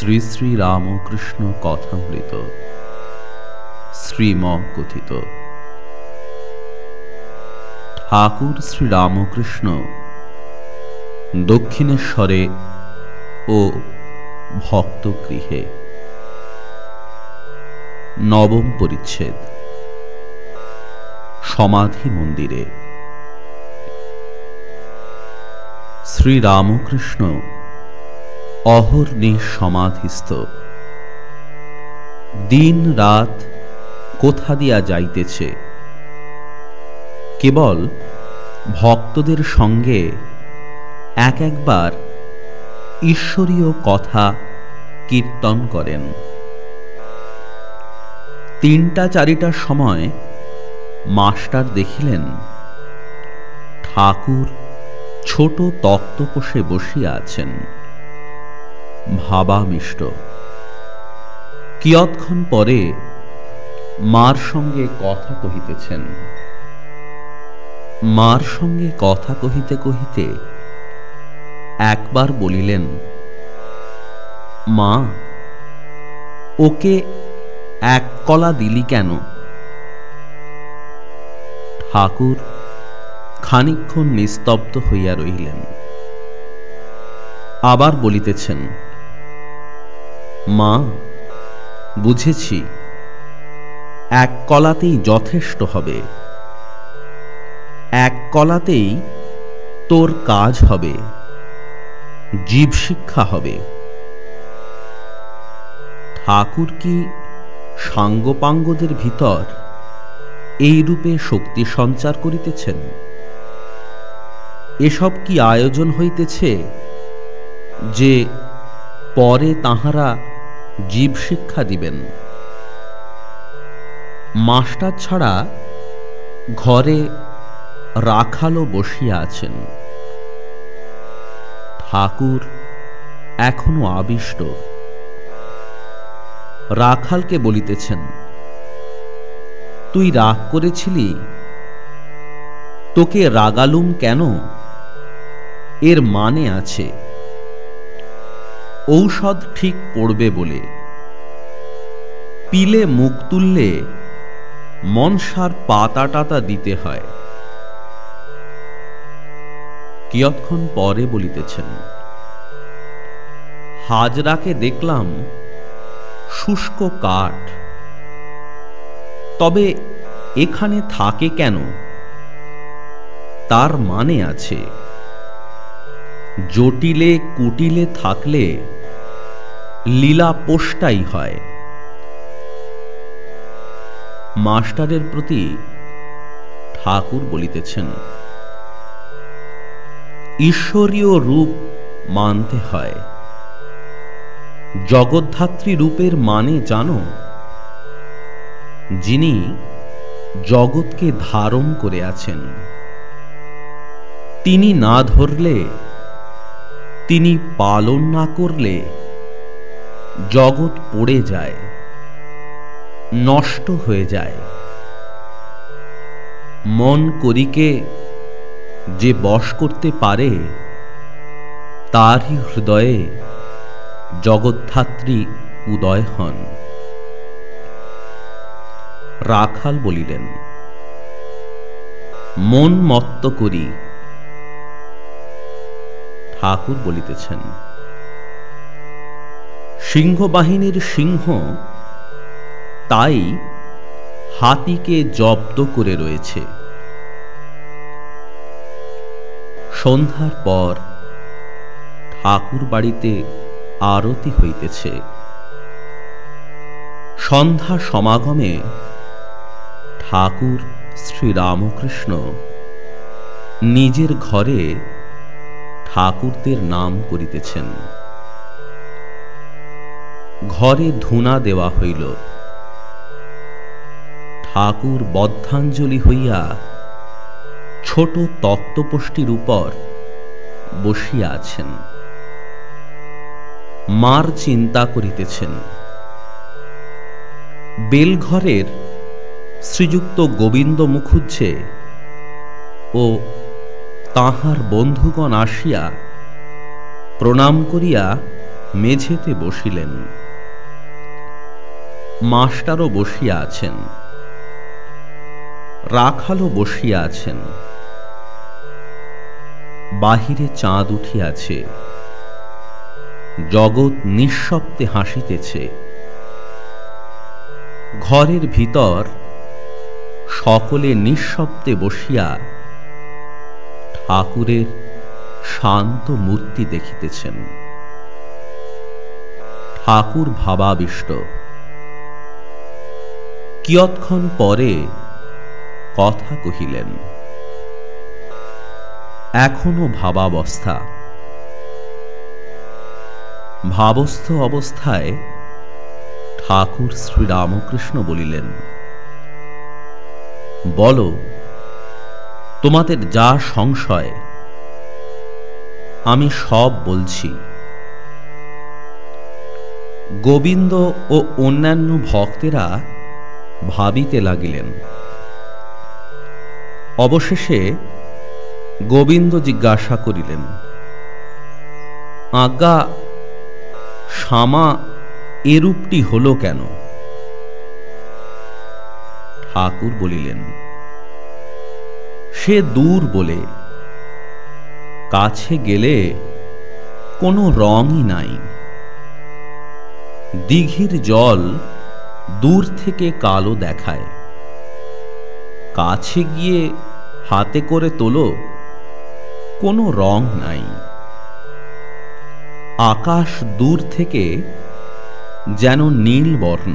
শ্রী শ্রী রামকৃষ্ণ কথামৃত শ্রীম কথিত। ঠাকুর শ্রী রামকৃষ্ণ দক্ষিণেশ্বরে ও ভক্তগৃহে নবম পরিচ্ছেদ, সমাধি মন্দিরে। শ্রী রামকৃষ্ণ অহর্নিশ সমাধিস্থ। দিন রাত কোথা দিয়া যাইতেছে? কেবল ভক্তদের সঙ্গে এক একবার ঈশ্বরীয় কথা কীর্তন করেন। তিনটা চারিটার সময় মাস্টার দেখিলেন, ঠাকুর ছোট তক্তপোষে বসিয়া আছেন। ভাবামিষ্ট। কিয়ৎক্ষণ পরে মার সঙ্গে কথা কহিতেছেন। মার সঙ্গে কথা কহিতে কহিতে একবার বলিলেন, মা, ওকে এক কলা দিলি কেন? ঠাকুর খানিক্ষণ নিস্তব্ধ হইয়া রহিলেন। আবার বলিতেছেন মা, বুঝেছি, এক কলাতেই যথেষ্ট হবে। এক কলাতেই তোর কাজ হবে, জীব শিক্ষা হবে। ঠাকুর কি সাঙ্গপাঙ্গদের ভিতর এই রূপে শক্তি সঞ্চার করিতেছেন? এসব কি আয়োজন হইতেছে যে পরে তাহারা জীব শিক্ষা দিবেন। মাস্টার ছাড়া ঘরে রাখালও বসিয়া আছেন। ঠাকুর এখনও আবিষ্ট। রাখালকে বলিতেছেন, তুই রাগ করেছিলি? তোকে রাগালুম কেন? এর মানে আছে। ঔষধ ঠিক পড়বে বলে। পিলে মুখ তুললে মনসার পাতা টাতা দিতে হয়। কিয়ৎক্ষণ পরে বলিতেছেন, হাজরাকে দেখলাম শুষ্ক কাঠ। তবে এখানে থাকে কেন? তার মানে আছে। জটিলে কুটিলে থাকলে লীলা পোষ্টাই হয়। মাস্টারের প্রতি ঠাকুর বলিতেছেন, ঈশ্বরীয় রূপ মানতে হয়। জগদ্ধাত্রী রূপের মানে জানো, যিনি জগৎকে ধারণ করে আছেন। তিনি না ধরলে তিনি পালন না করলে জগৎ পড়ে যায়, নষ্ট হয়ে যায়। মন করিকে যে বশ করতে পারে, তারই হৃদয়ে জগদ্ধাত্রী উদয় হন। রাখাল বলিলেন, মন মত্ত করি ঠাকুর বলিতেছেন সিংহ বাহিনীর সিংহ তাই হাতিকে জব্দ করে রয়েছে। সন্ধ্যার পর ঠাকুর বাড়িতে আরতি হইতেছে। সন্ধ্যা সমাগমে ঠাকুর শ্রীরামকৃষ্ণ নিজের ঘরে ঠাকুরদের নাম করিতেছেন। ঘরে ধুনা দেওয়া হইল। ঠাকুর বদ্ধাঞ্জলি হইয়া ছোট তক্তপোষ্টির উপর বসিয়া আছেন। মার চিন্তা করিতেছেন। বেলঘরের শ্রীযুক্ত গোবিন্দ মুখুজ্জে ও তাহার বন্ধুগণ আসিয়া প্রণাম করিয়া মেঝেতে বসিলেন। মাস্টারও বসিয়া আছেন। রাখালও বসিয়া আছেন। বাহিরে চাঁদ উঠিয়াছে। জগৎ নিঃশব্দে হাসিতেছে। ঘরের ভিতর সকলে নিঃশব্দে বসিয়া ঠাকুরের শান্ত মূর্তি দেখিতেছেন। ঠাকুর ভাবাবিষ্ট। কিয়ৎক্ষণ পরে কথা কহিলেন, এখনও ভাবাবস্থা। ভাবস্থ অবস্থায় ঠাকুর শ্রীরামকৃষ্ণ বলিলেন, বলো তোমাদের যা সংশয়, আমি সব বলছি। গোবিন্দ ও অন্যান্য ভক্তেরা ভাবিতে লাগিলেন। অবশেষে গোবিন্দ জিজ্ঞাসা করিলেন, আজ্ঞা শ্যামা এরূপটি হল কেন? ঠাকুর বলিলেন সে দূর বলে, কাছে গেলে কোনো রঙই নাই। দিঘির জল দূর থেকে কালো দেখায়। কাছে গিয়ে হাতে করে তোলো, কোনো রং নাই। আকাশ দূর থেকে যেন নীল বর্ণ।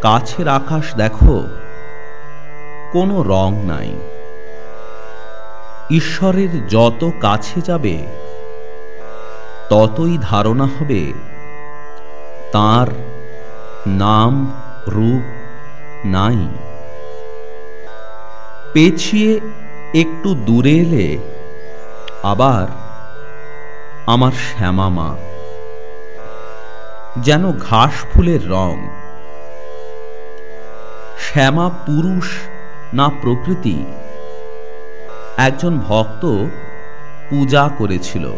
কাছের আকাশ দেখো কোনো রং নাই। ঈশ্বরের যত কাছে যাবে, ততই ধারণা হবে। তার নাম, রূপ নাই। পেছিয়ে একটু দূরে এলে আবার আমার শ্যামা মা। যেন ঘাস ফুলের রং। শ্যামা পুরুষ না প্রকৃতি। একজন ভক্ত পূজা করেছিল।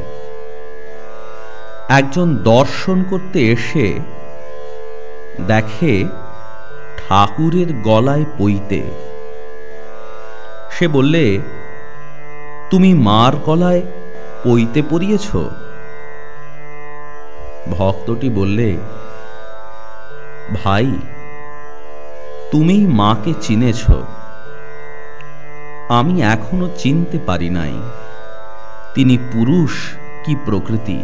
একজন দর্শন করতে এসে দেখে ঠাকুরের গলায় পইতে সে বললে, তুমি মার গলায় পইতে পরিয়েছ ভক্তটি বললে, ভাই তুমি মাকে চিনেছ। আমি এখনও চিনতে পারি নাই, তিনি পুরুষ কি প্রকৃতি?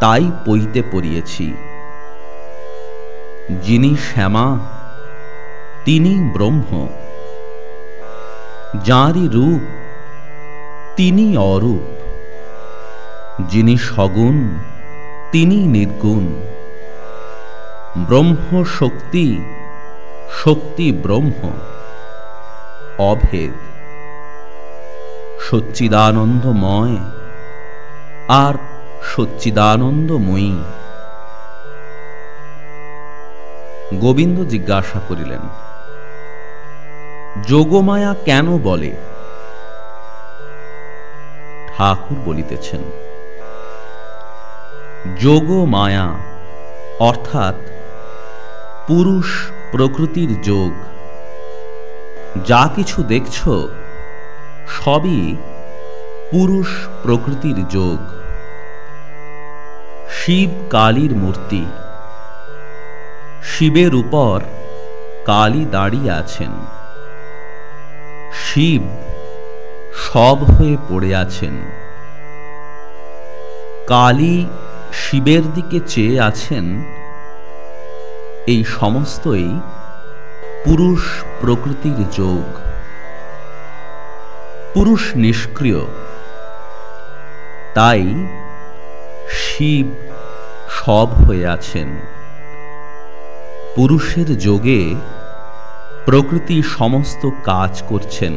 তাই পইতে পড়িয়েছি। যিনি শ্যামা, তিনি ব্রহ্ম। যাঁরই রূপ, তিনি অরূপ। যিনি সগুণ, তিনি নির্গুণ। ব্রহ্ম শক্তি শক্তি ব্রহ্ম। অভেদ। সচ্চিদানন্দময় আর সচ্চিদানন্দময়ী। গোবিন্দ জিজ্ঞাসা করিলেন, যোগমায়া কেন বলে? ঠাকুর বলিতেছেন যোগ মায়া অর্থাৎ পুরুষ প্রকৃতির যোগ। যা কিছু দেখছ, সবই পুরুষ প্রকৃতির যোগ। শিব কালীর মূর্তি। শিবের উপর কালী দাঁড়িয়ে আছেন। শিব সব হয়ে পড়ে আছেন। কালী শিবের দিকে চেয়ে আছেন। এই সমস্তই পুরুষ প্রকৃতির যোগ। পুরুষ নিষ্ক্রিয়। তাই শিব সব হয়ে আছেন। পুরুষের যোগে প্রকৃতি সমস্ত কাজ করছেন।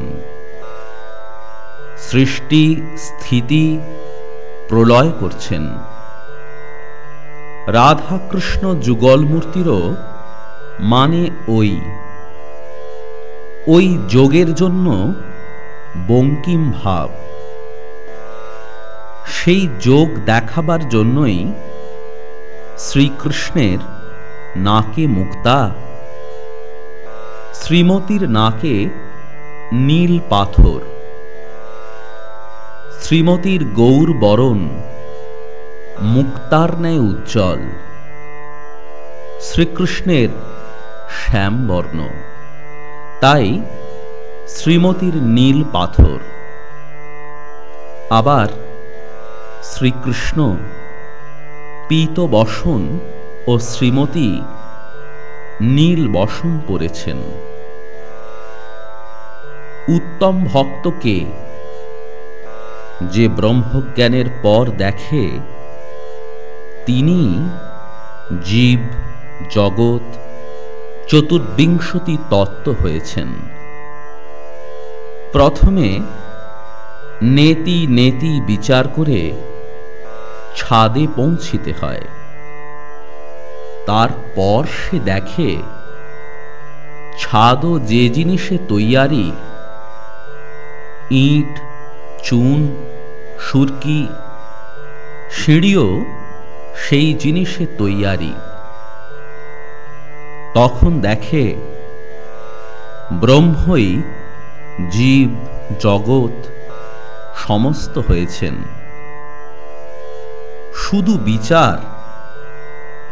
সৃষ্টি, স্থিতি প্রলয় করছেন। রাধাকৃষ্ণ যুগল মূর্তিরও মানে ওই। ওই যোগের জন্য বঙ্কিম ভাব। সেই যোগ দেখাবার জন্যই শ্রীকৃষ্ণের নাকে মুক্তা, শ্রীমতীর নাকে নীল পাথর, শ্রীমতীর গৌর বরণ মুক্তার ন্যায় উজ্জ্বল, শ্রীকৃষ্ণের শ্যামবর্ণ। তাই শ্রীমতীর নীল পাথর। আবার শ্রীকৃষ্ণ, পীত বসন ও শ্রীমতী নীল বসন পরেছেন। উত্তম ভক্তকে যে ব্রহ্মজ্ঞানের পর দেখে, তিনি জীব, জগৎ চতুর্বিংশতি তত্ত্ব হয়েছেন। প্রথমে নেতি নেতি বিচার করে ছাদে পৌঁছিতে হয়। তারপর সে দেখে ছাদও যে জিনিসে তৈয়ারি, ইট, চুন, সুরকি, সিঁড়িও সেই জিনিসে তৈয়ারি। তখন দেখে ব্রহ্মই জীব, জগৎ সমস্ত হয়েছেন। শুধু বিচার,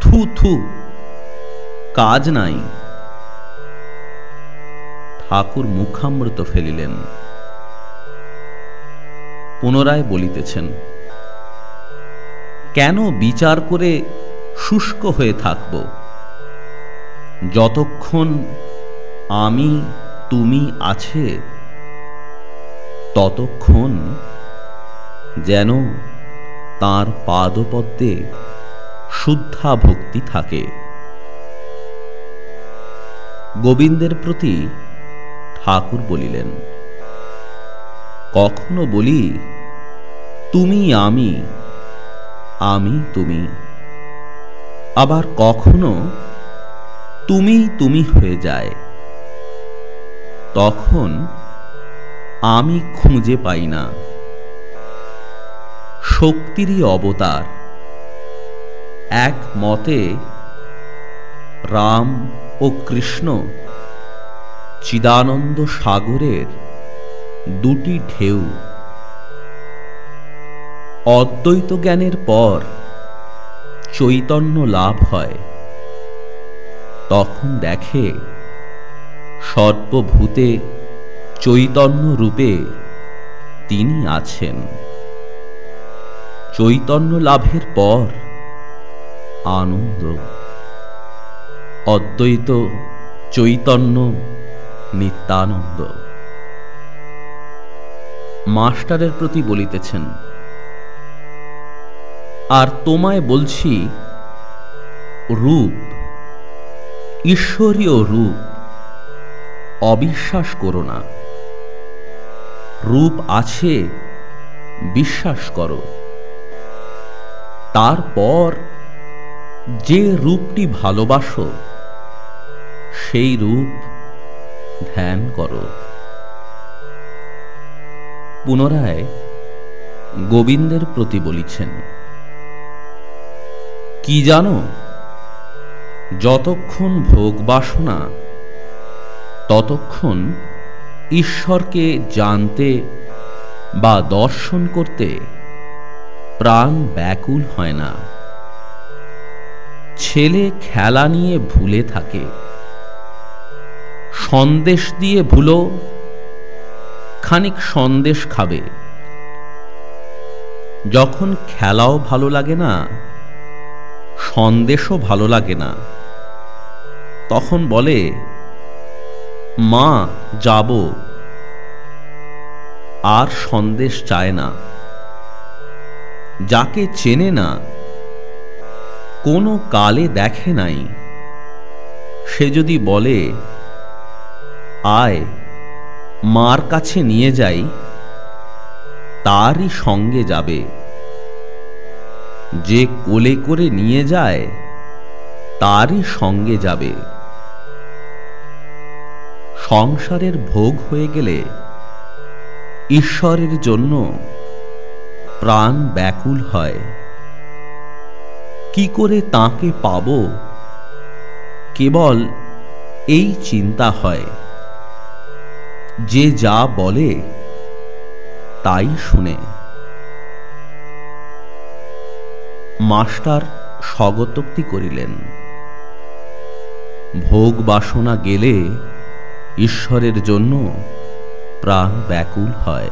থু থু, কাজ নাই। ঠাকুর মুখামৃত ফেলিলেন। পুনরায় বলিতেছেন, কেন বিচার করে শুষ্ক হয়ে থাকব? যতক্ষণ আমি, তুমি আছে, ততক্ষণ যেন তার পাদপদ্মে শুদ্ধা ভক্তি থাকে। গোবিন্দের প্রতি ঠাকুর বলিলেন, কখনো বলি, তুমি আমি আমি তুমি। আবার কখনো তুমি তুমি হয়ে যায়। তখন আমি খুঁজে পাই না। শক্তিরই অবতার। এক মতে, রাম ও কৃষ্ণ চিদানন্দ সাগরের দুটি ঢেউ। অদ্বৈত জ্ঞানের পর চৈতন্য লাভ হয়। তখন দেখে সর্বভূতে চৈতন্য রূপে তিনি আছেন। চৈতন্য লাভের পর আনন্দ। অদ্বৈত চৈতন্য নিত্যানন্দ। মাস্টারের প্রতি বলিতেছেন, আর তোমায় বলছি, রূপ ঈশ্বরীয় রূপ অবিশ্বাস করো না। রূপ আছে, বিশ্বাস করো। তারপর যে রূপটি ভালোবাসো, সেই রূপ ধ্যান করো। পুনরায় গোবিন্দের প্রতি বলিছেন, কি জানো যতক্ষণ ভোগ বাসনা, ততক্ষণ ঈশ্বরকে জানতে বা দর্শন করতে প্রাণ ব্যাকুল হয় না। ছেলে খেলা নিয়ে ভুলে থাকে, সন্দেশ দিয়ে ভুলো, খানিক সন্দেশ খাবে। যখন খেলাও ভালো লাগে না, সন্দেশও ভালো লাগে না। তখন বলে, মা, যাব। আর সন্দেশ চায় না। যাকে চেনে না, কোনো কালে দেখে নাই। সে যদি বলে, আয়, মার কাছে নিয়ে যাই, তারই সঙ্গে যাবে। যে কোলে করে নিয়ে যায়, তারই সঙ্গে যাবে। সংসারের ভোগ হয়ে গেলে ঈশ্বরের জন্য প্রাণ ব্যাকুল হয়। কি করে তাকে পাব? কেবল এই চিন্তা হয়। যে যা বলে, তাই শুনে। মাস্টার স্বগতোক্তি করিলেন। ভোগ বাসনা গেলে ঈশ্বরের জন্য প্রাণ ব্যাকুল হয়।